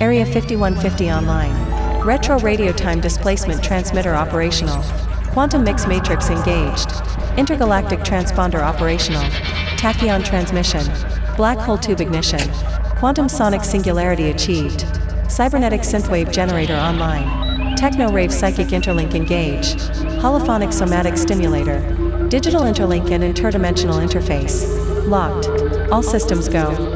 Area 5150 online. Retro radio time displacement transmitter operational. Quantum mix matrix engaged. Intergalactic transponder operational. Tachyon transmission. Black hole tube ignition. Quantum sonic singularity achieved. Cybernetic synthwave generator online. Techno rave psychic interlink engage. Holophonic somatic stimulator. Digital interlink and interdimensional interface. Locked. All systems go.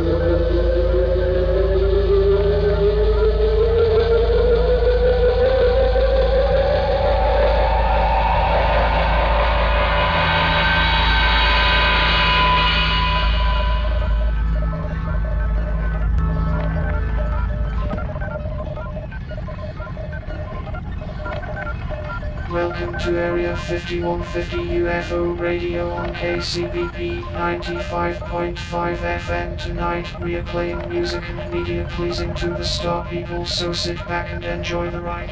5150 UFO Radio on KCBP 95.5 FM. Tonight we are playing music and media pleasing to the star people, so sit back and enjoy the ride.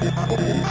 There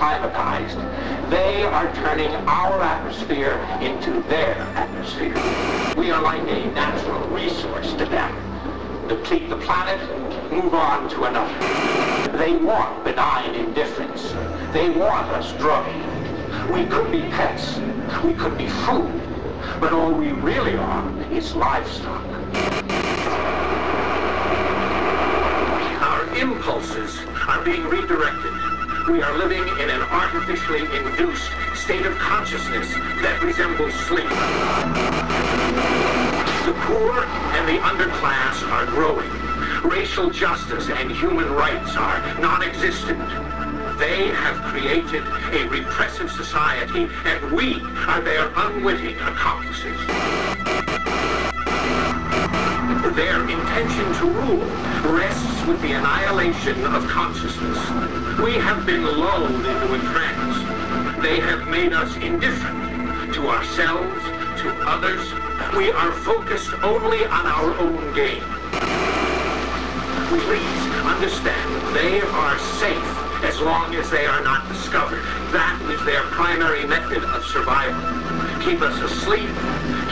acclimatized. They are turning our atmosphere into their atmosphere. We are like a natural resource to them. Deplete the planet, move on to another. They want benign indifference. They want us drugged. We could be pets. We could be food. But all we really are is livestock. Our impulses are being redirected. We are living in an artificially induced state of consciousness that resembles sleep. The poor and the underclass are growing. Racial justice and human rights are non-existent. They have created a repressive society, and we are their unwitting accomplices. Their intention to rule rests with the annihilation of consciousness. We have been lulled into a trance. They have made us indifferent to ourselves, to others. We are focused only on our own gain. Please understand, they are safe as long as they are not discovered. That is their primary method of survival. Keep us asleep,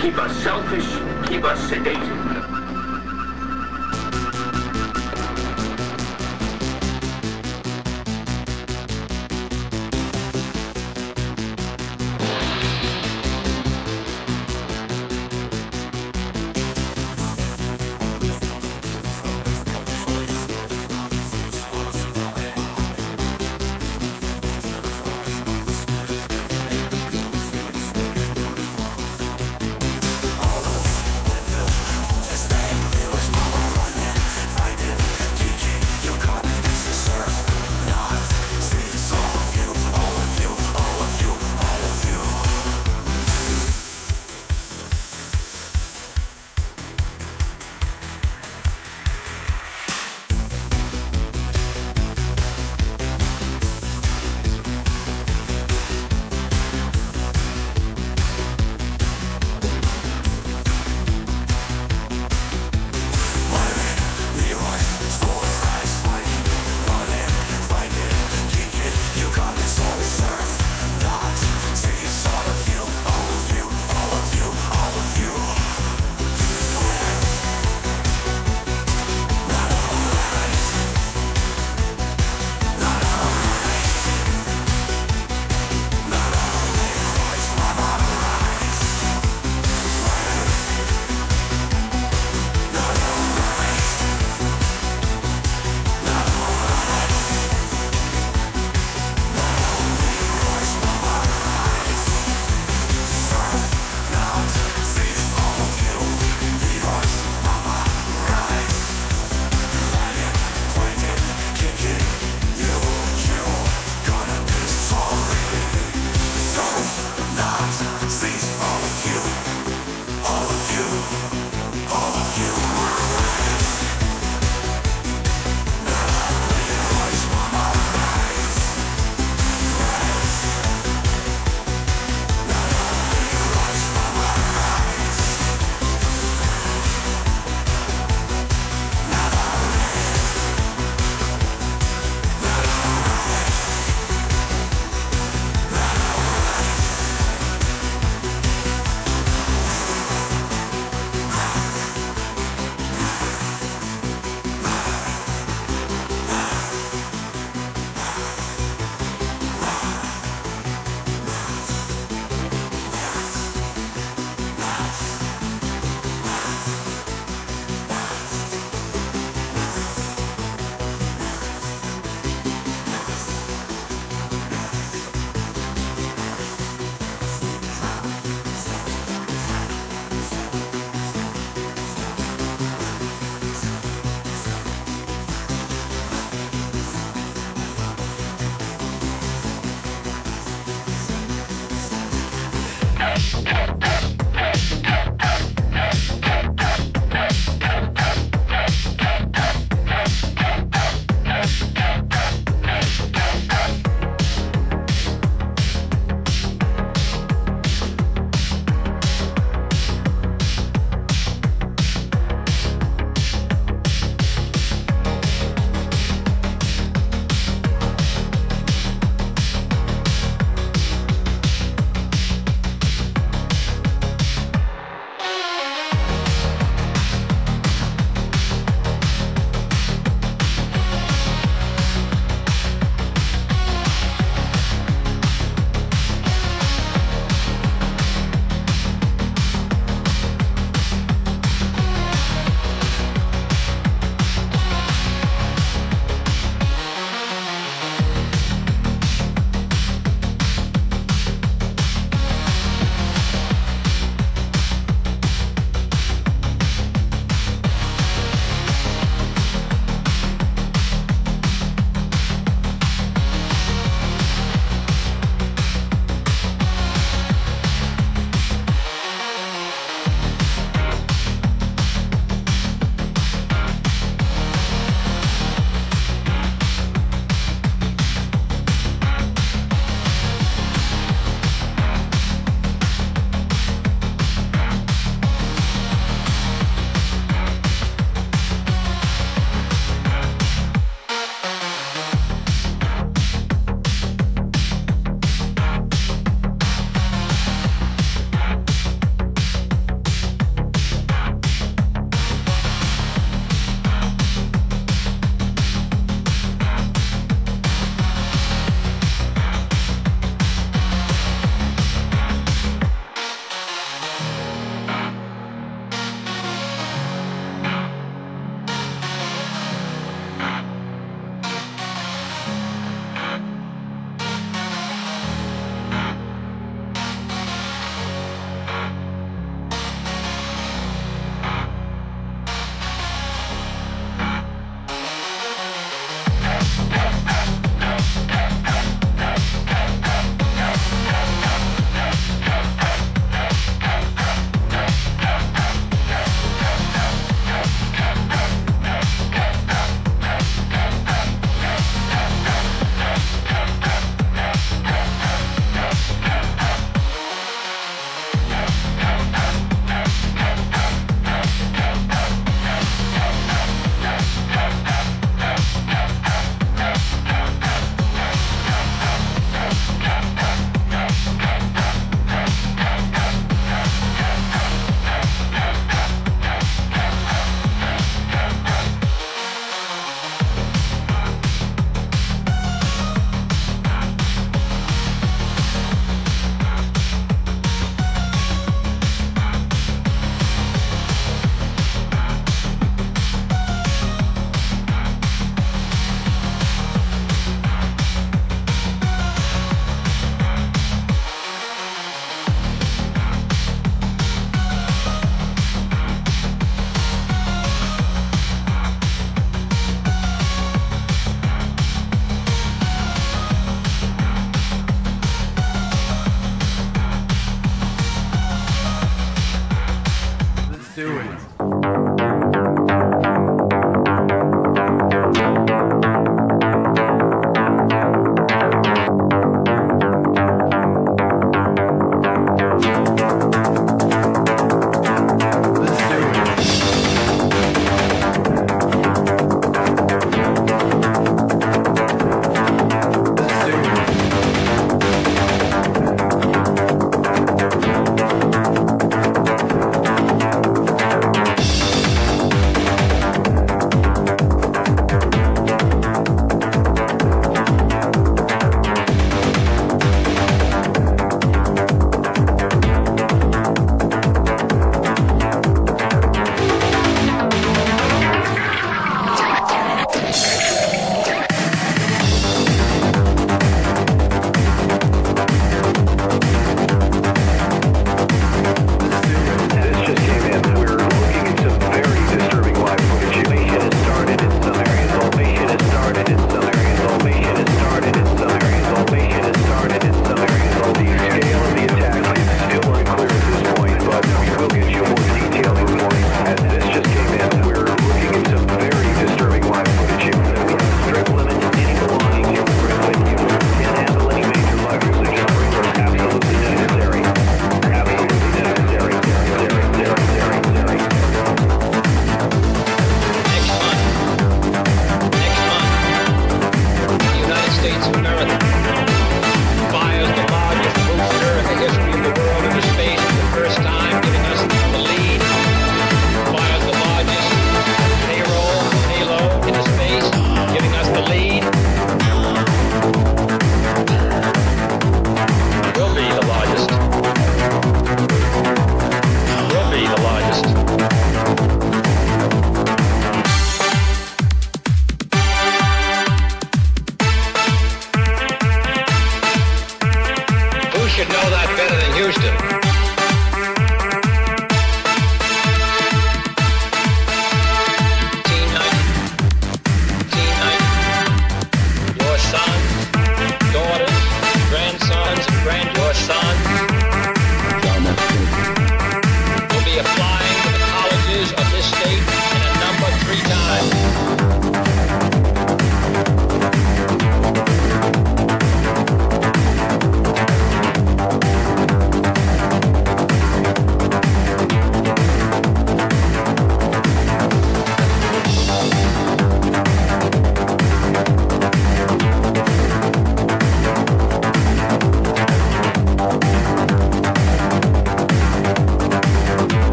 keep us selfish, keep us sedated.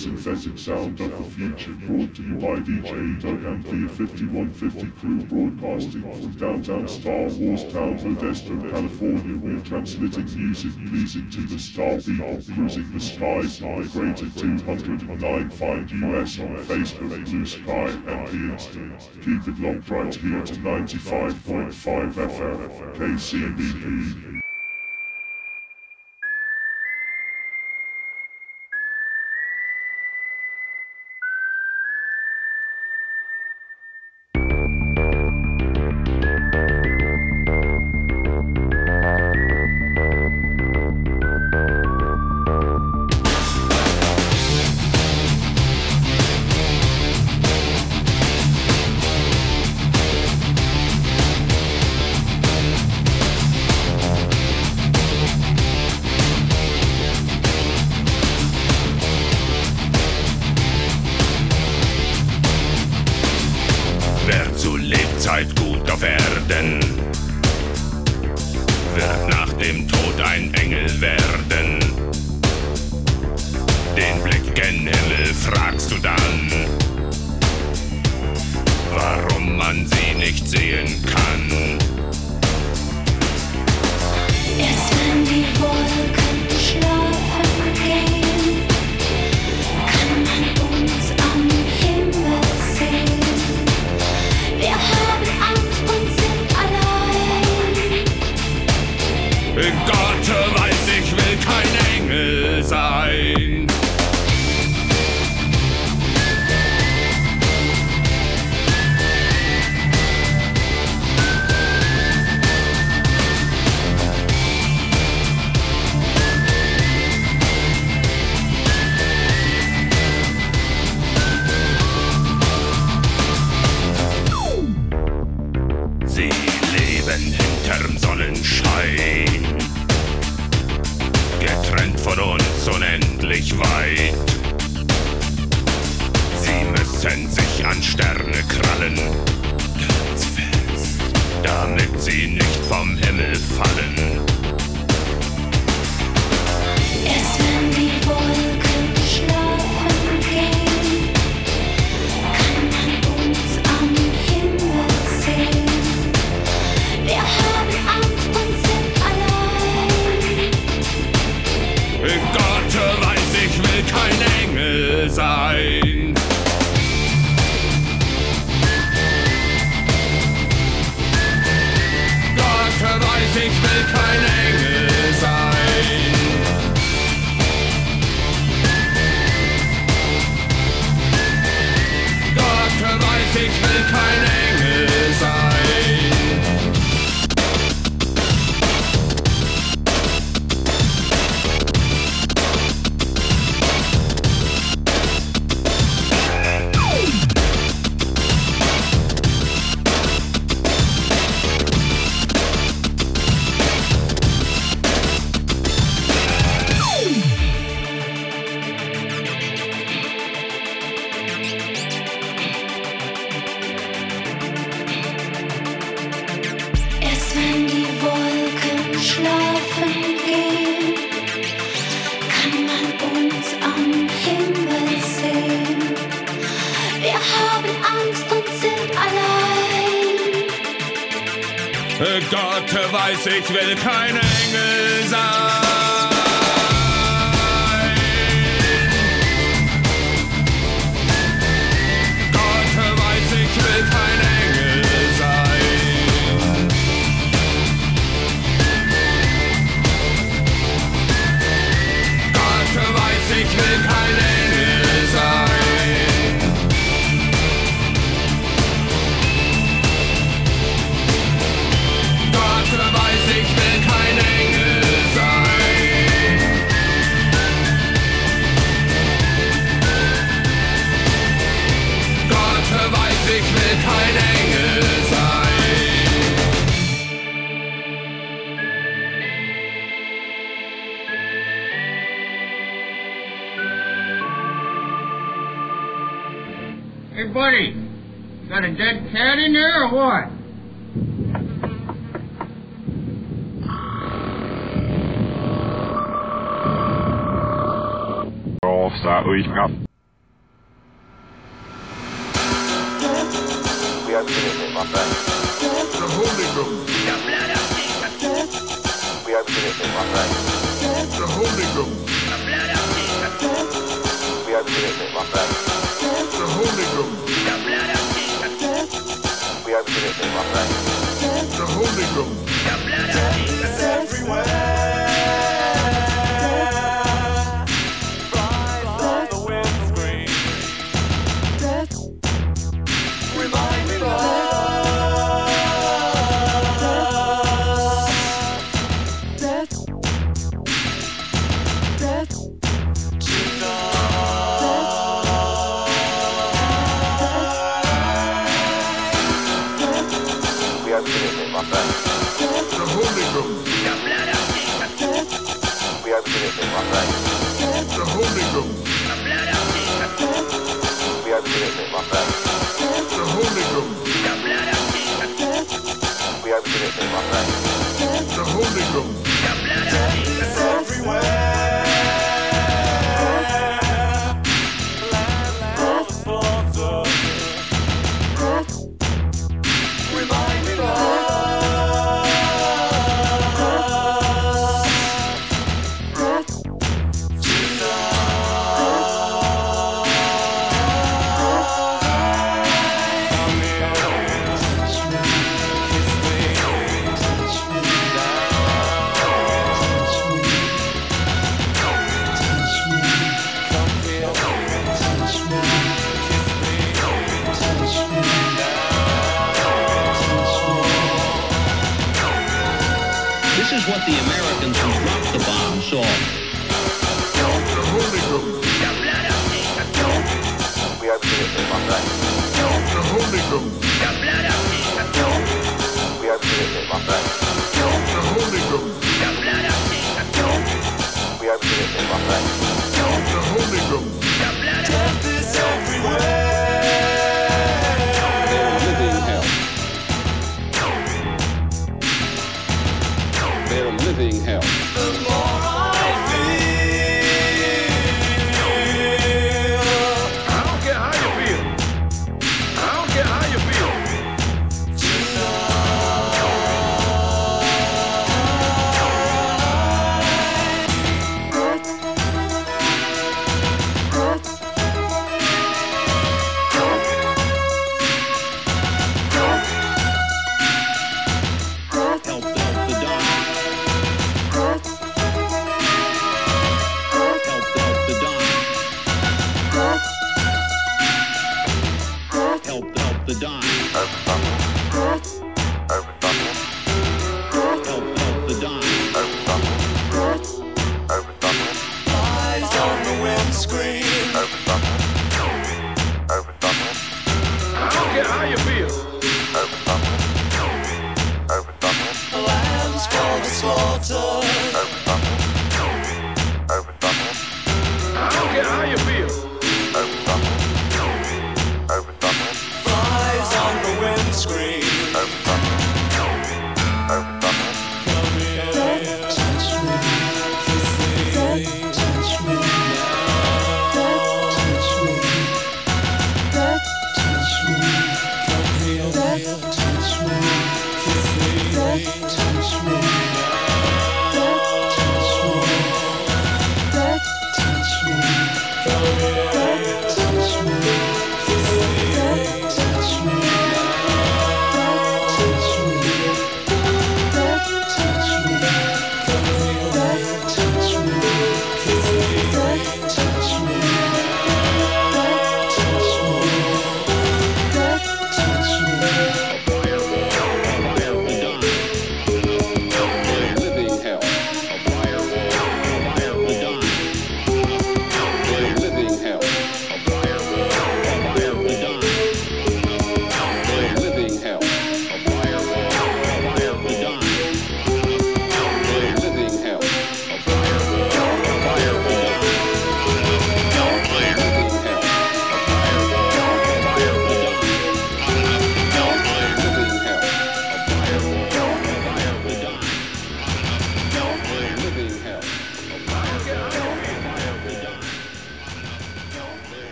Synthetic sound of the future brought to you by DJ Doug and the 5150 crew broadcasting from downtown Star Wars town Modesto, California. We're transmitting music pleasing to the star people cruising the skies the greater 209 find US on Facebook, Blue Sky and the Instant. Keep it locked right here to 95.5 FM, KCBP. Got to the Gott weiß, ich will kein Engel sein. dead cat in there or what? Start got.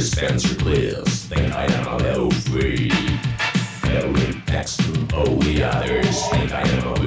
Spencer Bliss. Think I am a little free. Aaron Paxton, all the others think I am a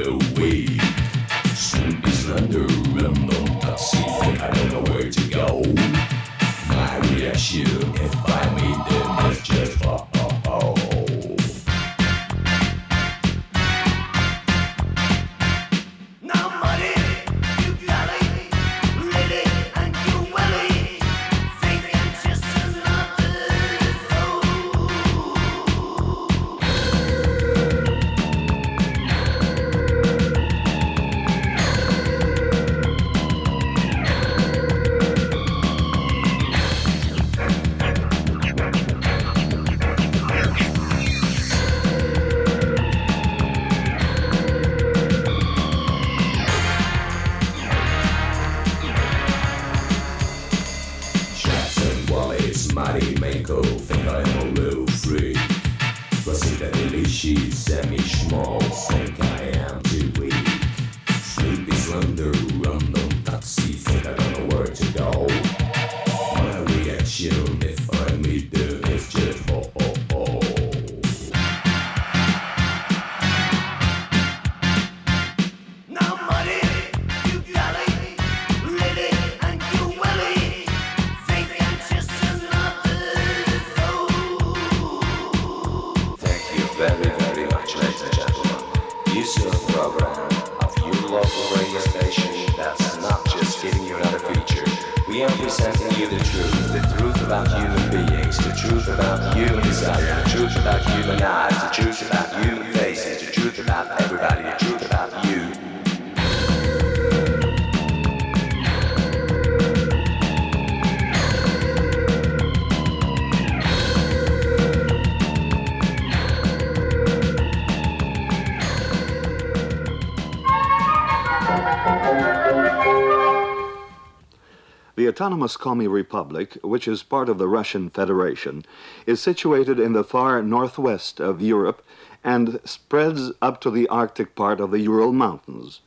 the autonomous Komi Republic, which is part of the Russian Federation, is situated in the far northwest of Europe and spreads up to the Arctic part of the Ural Mountains.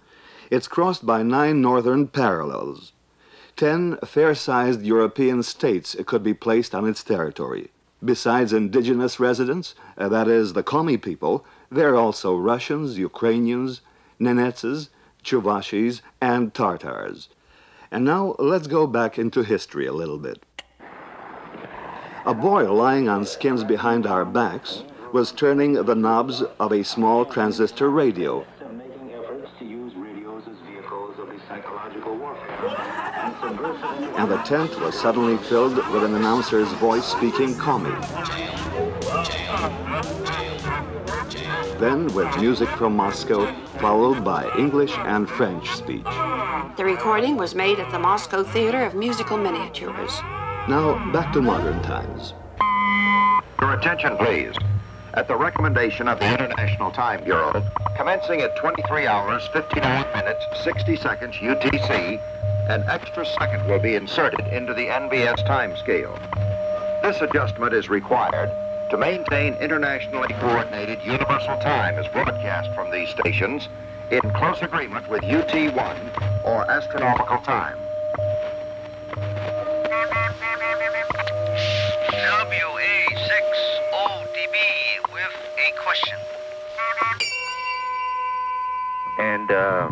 It's crossed by nine northern parallels. Ten fair sized European states could be placed on its territory. Besides indigenous residents, uh, that is, the Komi people, there are also Russians, Ukrainians, Nenetses, Chuvashis, and Tartars. And now let's go back into history a little bit. A boy lying on skins behind our backs was turning the knobs of a small transistor radio. And the tent was suddenly filled with an announcer's voice speaking Komi. Then, with music from Moscow, followed by English and French speech. The recording was made at the Moscow Theater of Musical Miniatures. Now, back to modern times. Your attention, please. At the recommendation of the International Time Bureau, commencing at 23 hours, 59 minutes, 60 seconds UTC, an extra second will be inserted into the NBS time scale. This adjustment is required to maintain internationally coordinated universal time as broadcast from these stations in close agreement with UT1 or astronomical time. Uh,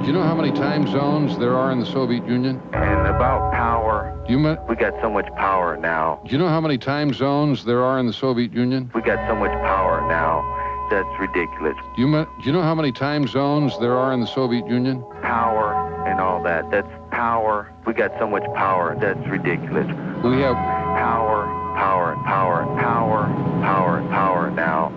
Do you know how many time zones there are in the Soviet Union? and about power, Do you, ma- we got so much power now. do you know how many time zones there are in the Soviet Union? We got so much power now. That's ridiculous. Do you, ma- do you know how many time zones there are in the Soviet Union? Power and all that. That's power. We got so much power. That's ridiculous. We have power, power, power, power, power, power now.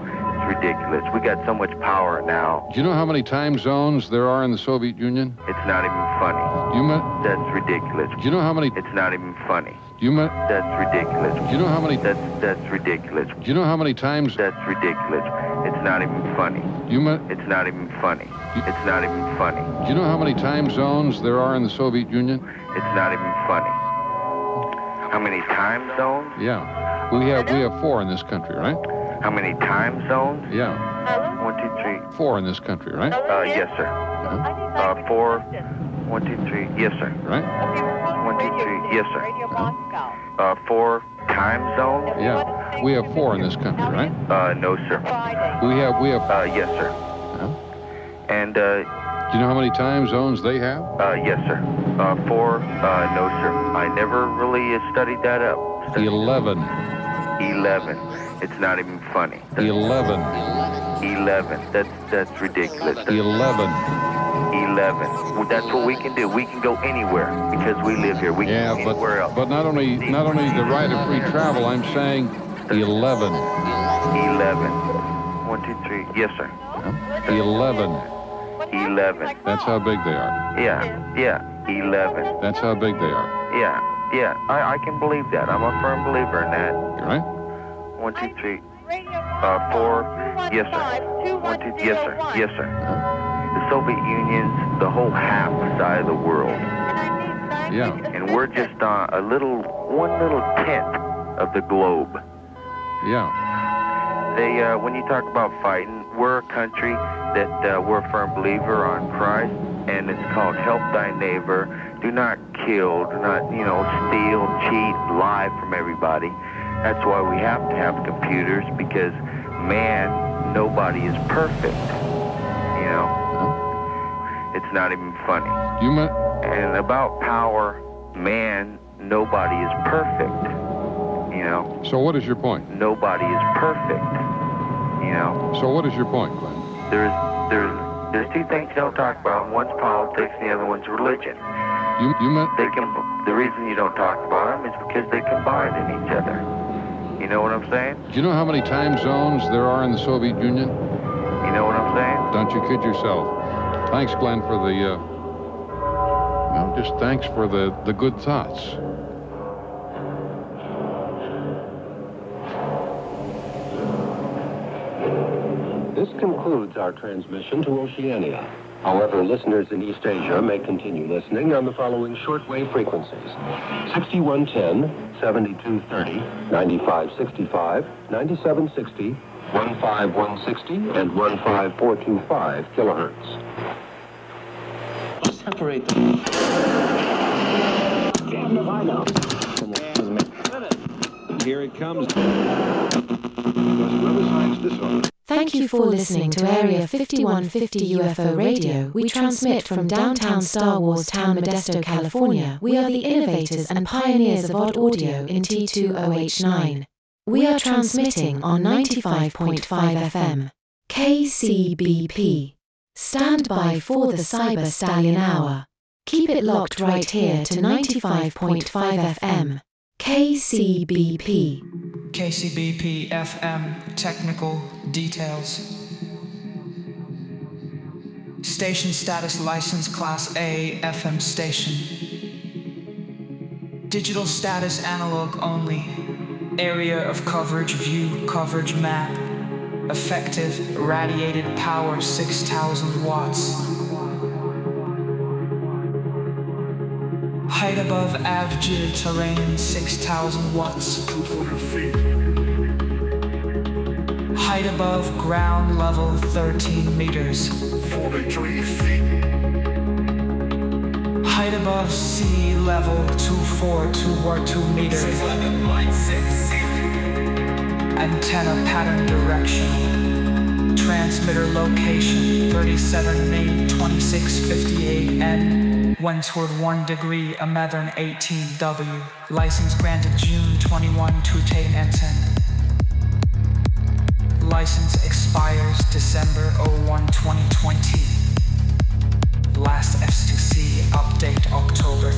Ridiculous. We got so much power now. Do you know how many time zones there are in the Soviet Union? It's not even funny. Do you, ma- That's ridiculous. do you know how many? It's not even funny. Do you, ma- That's ridiculous. do you know how many? That's that's ridiculous. Do you know how many times? That's ridiculous. It's not even funny. Do you, ma- It's not even funny. It's not even funny. do you know how many time zones there are in the Soviet Union? It's not even funny. How many time zones? Yeah. We have we have four in this country, right? How many time zones? Yeah. One, two, three. Four in this country, right? Uh, yes, sir. Uh-huh. Uh, four. One, two, three. Yes, sir. Right? One, two, three. Yes, sir. Uh, four time zones? Yeah. We have four in this country, right? Uh, no, sir. We have, we have, Uh, yes, sir. And, uh, do you know how many time zones they have? uh, yes, sir. Uh, four, uh, no, sir. I never really uh, studied that up. Eleven. Eleven. It's not even funny. Eleven. Eleven. That's that's ridiculous. Eleven. Eleven. Well, that's what we can do. We can go anywhere because we live here. We can Yeah, go but anywhere else. but not only not only the right of free travel, I'm saying eleven. Eleven. One, two, three. Yes, sir. Eleven. Eleven. That's how big they are. Yeah, yeah. Eleven. That's how big they are. Yeah, yeah. I, I can believe that. I'm a firm believer in that. Right? One, two, three. Uh, four. Yes, sir. One, two. Yes, sir. Yes, sir. The Soviet Union's the whole half side of the world, Yeah. and we're just on a little, one little tenth of the globe. Yeah. They, uh, when you talk about fighting, we're a country that uh, we're a firm believer on Christ, and it's called help thy neighbor. Do not kill. Do not, you know, steal, cheat, lie from everybody. That's why we have to have computers because, man, nobody is perfect. You know, it's not even funny. You meant And about power, man, nobody is perfect. You know, so what is your point? nobody is perfect. You know. So what is your point, Glenn? There's there's there's two things you don't talk about. One's politics, and the other one's religion. You you meant They can. The reason you don't talk about them is because they combine in each other. You know what I'm saying? do you know how many time zones there are in the Soviet Union? You know what I'm saying? Don't you kid yourself. Thanks, Glenn, for the uh well, just thanks for the, the good thoughts. This concludes our transmission to Oceania. However, listeners in East Asia may continue listening on the following shortwave frequencies 6110, 7230, 9565, 9760, 15160, and 15425 kilohertz. Separate them. Here it comes. Whoever signs this on. Thank you for listening to Area 5150 UFO Radio. We transmit from downtown Star Wars town Modesto, California. We are the innovators and pioneers of odd audio in T2OH9. We are transmitting on 95.5 FM. KCBP. Stand by for the Cyber Stallion Hour. Keep it locked right here to 95.5 FM. KCBP. KCBP FM technical details. Station status license class A FM station. Digital status analog only. Area of coverage view coverage map. Effective radiated power 6000 watts. Height above average terrain 6000 watts. Height above ground level 13 meters. 43 feet. Height above sea level 2422 meters. Antenna pattern direction. Transmitter location 37 May 2658 N. Wentworth 1 degree, Amethern 18W. License granted June 21 Tute Ensign. License expires December 01 2020. Last FCC update October